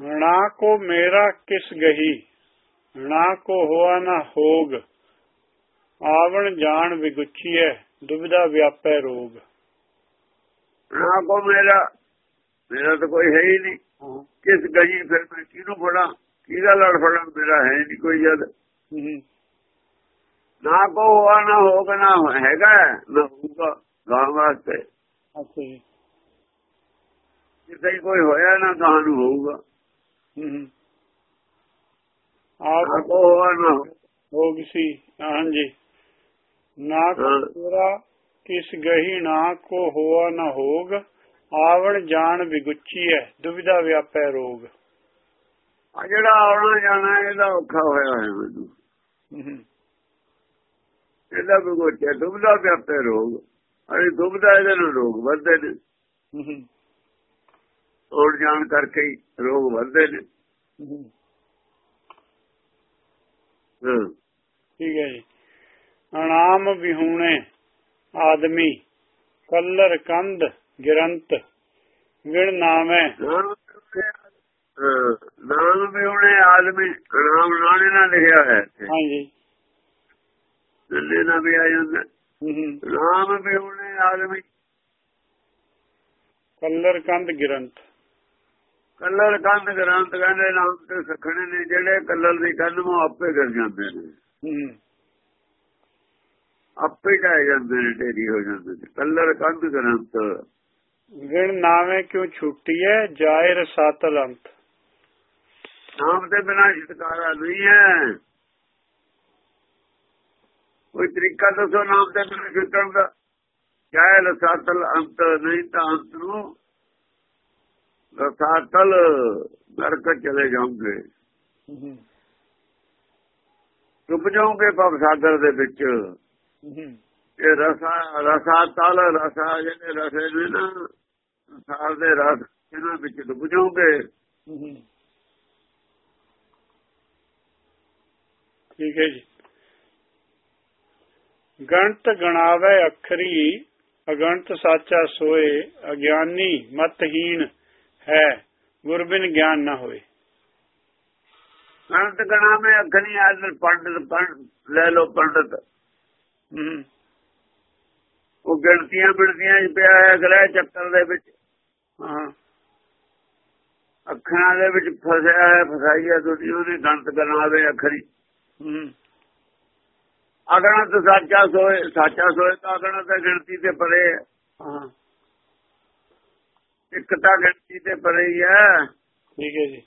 ਨਾ ਕੋ ਮੇਰਾ ਕਿਸ ਗਹੀ ਨਾ ਕੋ ਹੋਆ ਨਾ ਹੋਗ। ਆਵਣ ਜਾਣ ਵਿਗੁਚੀਐ ਦੁਬਿਧਾ ਵਿਆਪੈ ਰੋਗ। ਨਾ ਕੋ ਮੇਰਾ ਮੇਰਾ ਤਾਂ ਕੋਈ ਹੈ ਹੀ ਨਹੀਂ। ਕਿਸ ਗਈ ਫਿਰ ਮੈਂ ਕਿਹਨੂੰ ਫੜਾਂ? ਕਿਹਦਾ ਲੜ ਫੜਾਂ? ਮੇਰਾ ਹੈ ਨਹੀਂ ਕੋਈ ਜਦ। ਨਾ ਕੋ ਹੋਆ ਨਾ ਹੋਗਾ ਨਾ ਹੈਗਾ ਨਾ ਹੋਊਗਾ ਗਾਂ ਵਾਸਤੇ। ਅੱਛਾ ਜੀ। ਜਿੱਥੇ ਕੋਈ ਹੋਇਆ ਨਾ ਗਾਂ ਨੂੰ ਹੋਊਗਾ। ਆਪ ਕੋ ਹੋਆ ਨਾ ਹੋ- ਹੋਗ ਸੀ ਹਾਂਜੀ। ਨਾ ਹਾਂ। ਕਿਸ ਗਹੀ ਨਾ ਕੋ ਹੋਆ ਨਾ ਹੋਗ ਆਵਣ ਜਾਣ ਵਿਗੁਚੀਐ ਦੁਬਿਧਾ ਵਿਆਪੈ ਰੋਗ। ਆ ਜਿਹੜਾ ਆਉਣਾ ਜਾਣਾ ਇਹਦਾ ਔਖਾ ਹੋਇਆ ਹੈ ਮੈਨੂੰ। ਇਹਦਾ ਵੀ ਕੋਈ ਦੁਬਦਾ ਪਿਆਪੇ ਰੋਗ। ਅਰੇ ਦੁਬਦਾ ਇਹਦੇ ਨਾਲ ਰੋਗ ਵੱਧਦੇ ਨੇ। ਔਰ ਜਾਣ ਕਰਕੇ ਹੀ ਰੋਗ ਵੱਧਦੇ ਨੇ। ਹਾਂ। ਠੀਕ ਹੈ ਜੀ। ਅਨਾਮ ਵਿਹੂਣੇ ਆਦਮੀ ਕਲਰ ਕੰਧ ਗਿਰੰਤ ਵਿਣ ਨਾਮੈ ਨਾਮ ਹਾਂ, ਨਾਮ ਵੀ ਉਹਨੇ ਆਦਮੀ ਨਾਮ ਨਾਣੇ ਨਾਲ ਲਿਖਿਆ ਹੈ। ਹਾਂਜੀ। ਦਿੱਲੀ ਨਾਲ ਵੀ ਆ ਜਾਂਦਾ। ਨਾਮ ਵੀ ਉਹਨੇ ਆਦਮੀ। ਕਲਰ ਕੰਧ ਗਿਰੰਤ। ਕੱਲਰ ਕੰਧ ਗ੍ਰੰਥ ਕਹਿੰਦੇ ਨਾਮ ਤੇ ਸਖਣੇ ਨੇ ਜਿਹੜੇ ਕੱਲਰ ਦੀ ਕੰਧ ਨੂੰ ਆਪੇ ਕਰ ਜਾਂਦੇ ਨੇ। ਆਪੇ ਢਾਏ ਜਾਂਦੇ ਨੇ ਢੇਰੀ ਹੋ ਜਾਂਦੇ ਨੇ। ਕੱਲਰ ਕੰਧ ਗ੍ਰੰਥ। ਵਿਣ ਨਾਮੈ ਕਿਉ ਛੁੱਟੀਐ ਜਾਇ ਰਸਾਤਲ ਅੰਤ ਨਾਮ ਤੇ ਬਿਨਾਂ ਛੁਟਕਾਰਾ ਨਹੀਂ ਹੈ ਕੋਈ ਤਰੀਕਾ ਦੱਸੋ ਨਾਮ ਤੇ ਬਿਨਾਂ ਛੁੱਟਣ ਦਾ ਚਾਹੇ ਲਸਾਤਲ ਅੰਤ ਨਹੀਂ ਤਾਂ ਅੰਤ ਨੂੰ ਲਸਾਤਲ ਨਰਕ ਚਲੇ ਜਾਓਗੇ। ਡੁੱਬ ਜਾਓਗੇ ਭਵ ਸਾਗਰ ਦੇ ਵਿੱਚ। ਇਹ ਰਸਾ ਰਸਾਤਲ ਰਸਾ ਜਿਹੜੇ ਰਸੇ ਨੇ ਨਾ ਸਾਲ ਦੇ ਰਸ ਇਹਨਾਂ ਵਿੱਚ ਡੁੱਬ ਜਾਓਗੇ। ਠੀਕ ਹੈ ਜੀ। ਗਣਤ ਗਣਾਵੇ ਅਖਰੀ ਅਗਣਤ ਸਾਚਾ ਸੋਏ ਅਗਿਆਨੀ ਮਤਹੀਨ ਹੈ ਗੁਰਬਿਨ ਗਿਆਨ ਨਾ ਹੋਏ ਅੰਤ ਗਣਾ ਮੈਂ ਅਖਣੀ ਆਦਰ ਪੰਡਤ ਪੰਡ ਲੈ ਲੋ ਪੰਡਤ। ਉਹ ਗਿਣਤੀਆਂ ਬਿਣਤੀਆਂ ਚ ਪਿਆ ਹੈ ਗ੍ਰਹਿ ਚੱਕਰ ਦੇ ਵਿੱਚ। ਹਾਂ। ਅੱਖਰਾਂ ਦੇ ਵਿੱਚ ਫਸਿਆ ਹੈ ਫਸਾਈ ਹੈ ਦੁਨੀਆ ਨੇ ਗਣਤ ਗਣਾਵੇ ਅਖਰੀ। ਹਮ, ਅਗਣਤ ਸਾਚਾ ਸੋਏ ਸਾਚਾ ਸੋਏ ਤਾਂ ਅਗਣਤ ਹੈ ਗਿਣਤੀ ਤੇ ਪਰੇ ਹੈ। ਹਾਂ ਇੱਕ ਤਾਂ ਗਿਣਤੀ ਤੇ ਪਰੇ ਹੀ ਹੈ ਠੀਕ ਹੈ ਜੀ।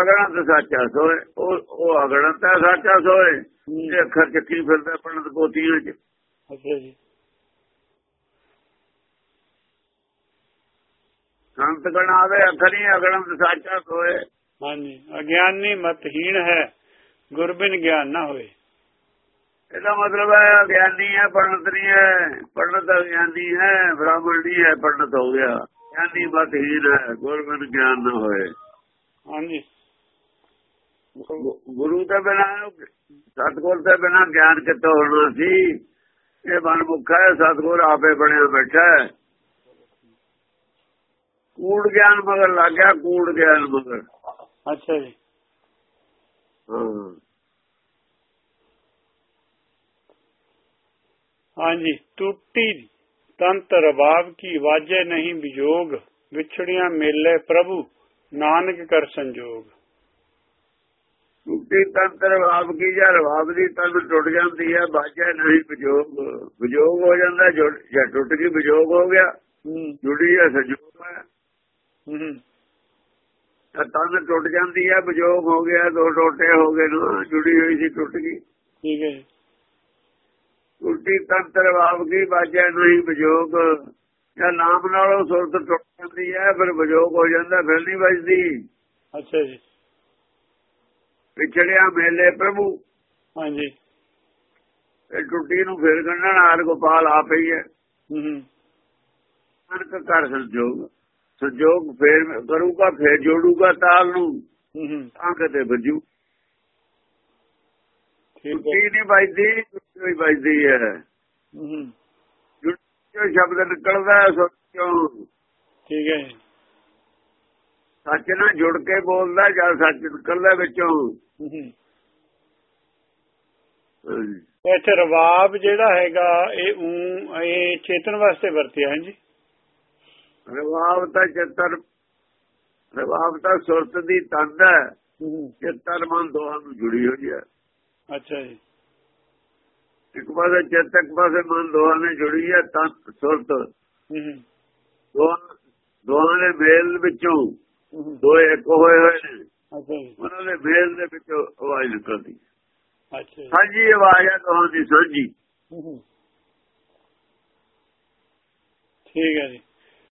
ਅਗਣਤ ਸਾਚਾ ਸੋਏ। ਉਹ ਉਹ ਅਗਣਤ ਹੈ ਸਾਚਾ ਸੋਏ। ਇਹ ਅੱਖਰ ਚੱਕੀ ਫਿਰਦਾ ਪੰਡਤ ਪੋਤੀਆਂ ਚ। ਅੱਛਾ ਜੀ। ਗਣਤ ਗਣਾਵੇ ਅਖਰੀ ਅਗਣਤ ਸਾਚਾ ਸੋਏ। ਹਾਂਜੀ। ਅਗਿਆਨੀ ਮਤਹੀਨ ਹੈ। ਗੁਰਬਿਨ ਗਿਆਨ ਨਾ ਹੋਏ। ਇਹਦਾ ਮਤਲਬ ਹੈ ਗਿਆਨੀ ਹੈ ਪੰਡਤ ਨਹੀਂ ਹੈ ਪੰਡਤ ਗਿਆਨੀ ਹੈ ਬ੍ਰਾਹਮਣ ਨਹੀਂ ਹੈ ਪੰਡਤ ਹੋ ਗਿਆ। ਗਿਆਨੀ ਮਤਹੀਨ ਹੈ ਗੁਰਮਨ ਗਿਆਨ ਨਾ ਹੋਏ। ਹਾਂਜੀ। ਗੁਰੂ ਦੇ ਬਿਨਾ ਸਤਗੁਰ ਦੇ ਬਿਨਾ ਗਿਆਨ ਕਿੱਥੋਂ ਹੋਣਾ ਸੀ? ਇਹ ਮਨਮੁਖ ਹੈ ਸਤਗੁਰ ਆਪੇ ਬਣਿਆ ਬੈਠਾ ਹੈ। ਕੂੜ ਗਿਆਨ ਮਗਰ ਲੱਗ ਗਿਆ ਕੂੜ ਗਿਆਨ ਮਗਰ। ਅੱਛਾ ਜੀ। ਹਾਂ। ਹਾਂਜੀ ਟੁੱਟੀ ਤੰਤ ਰਬਾਬ ਕੀ ਵਾਜੇ ਨਹੀਂ ਵਿਜੋਗ ਵਿਛੜੀਆਂ ਮੇਲੇ ਪ੍ਰਭੂ ਨਾਨਕ ਕਰ ਸੰਜੋਗ। ਟੁੱਟੀ ਤੰਤਰ ਭਾਵ ਕੀ ਜਾਂ ਰਵਾਬ ਦੀ ਤਨ ਟੁੱਟ ਜਾਂਦੀ ਹੈ ਬਾਜਾ ਨਹੀਂ ਵਿਜੋਗ ਵਿਜੋਗ ਹੋ ਜਾਂਦਾ ਜਾਂ ਟੁੱਟ ਗਈ ਵਿਜੋਗ ਹੋ ਗਿਆ ਜੁੜੀ ਹੈ ਸੰਜੋਗ ਹੈ ਹੂੰ। ਤਾਂ ਤਨ ਟੁੱਟ ਜਾਂਦੀ ਹੈ ਵਿਜੋਗ ਹੋ ਗਿਆ ਦੋ ਟੋਟੇ ਹੋ ਗਏ ਜੁੜੀ ਹੋਈ ਸੀ ਟੁੱਟ ਗਈ। ਠੀਕ ਹੈ ਟੁੱਟੀ ਤੰਤਰ ਭਾਵ ਕੀ ਬਾਜਾ ਨਹੀਂ ਵਿਜੋਗ। ਜਾਂ ਨਾਮ ਨਾਲੋਂ ਸੁਰਤ ਟੁੱਟ ਜਾਂਦੀ ਹੈ ਫਿਰ ਵਿਜੋਗ ਹੋ ਜਾਂਦਾ ਫਿਰ ਨਹੀਂ ਵੱਜਦੀ। ਅੱਛਾ ਜੀ। ਵਿਛੜਿਆ ਮੇਲੇ ਪ੍ਰਭੂ। ਹਾਂਜੀ। ਇਹ ਟੁੱਟੀ ਨੂੰ ਫਿਰ ਗੰਢਣ ਹਾਲ ਗੋਪਾਲ ਆਪ ਹੀ ਹੈ। ਹੂੰ ਨਾਨਕ ਕਰ ਸੰਜੋਗ। ਸੰਜੋਗ ਫੇਰ ਕਰੂਗਾ ਫੇਰ ਜੋੜੂਗਾ ਤਾਲ ਨੂੰ। ਹੂੰ। ਤਾਂ ਕਿਤੇ ਵੱਜੂ। ਹੈ। ਟੁੱਟੀ ਨਹੀਂ ਵੱਜਦੀ ਟੁੱਟੀ ਹੋਈ ਵੱਜਦੀ ਹੈ। ਹੂੰ। ਜੋ ਸ਼ਬਦ ਨਿਕਲਦਾ ਹੈ ਸੋਚੋ ਠੀਕ ਹੈ ਸੱਚ ਨਾਲ ਜੁੜ ਕੇ ਬੋਲਦਾ ਜਾਂ ਸੱਚ ਨਿਕਲਦਾ ਵਿੱਚੋਂ। ਹੂੰ। ਹਾਂਜੀ। ਇੱਥੇ ਰਵਾਬ ਜਿਹੜਾ ਹੈਗਾ ਇਹ ਊਂ ਇਹ ਚੇਤਨ ਵਾਸਤੇ ਵਰਤਿਆ ਹੈ ਜੀ। ਰਵਾਬ ਤਾਂ ਚਿੱਤਰ ਰਵਾਬ ਤਾਂ ਸੁਰਤ ਦੀ ਤੰਦ ਹੈ। ਹੂੰ। ਚਿੱਤਰ ਮਨ ਦੋਹਾਂ ਨੂੰ ਜੁੜੀ ਹੋਈ ਹੈ। ਅੱਛਾ ਜੀ। ਇੱਕ ਪਾਸੇ ਚਿੱਤ ਇੱਕ ਪਾਸੇ ਮਨ ਦੋਹਾਂ ਨੇ ਜੁੜੀ ਹੈ ਤਾਂ ਸੁਰਤ। ਹੂੰ ਦੋਹਾਂ ਦੇ ਮੇਲ ਵਿੱਚੋਂ ਹੂੰ ਦੋ ਇੱਕ ਹੋਏ ਹੋਏ ਨੇ। ਉਹਨਾਂ ਦੇ ਮੇਲ ਦੇ ਵਿੱਚੋਂ ਆਵਾਜ਼ ਨਿਕਲਦੀ ਅੱਛਾ ਸਾਂਝੀ ਆਵਾਜ਼ ਹੈ ਦੋਹਾਂ ਦੀ ਸਾਂਝੀ। ਠੀਕ ਹੈ ਜੀ।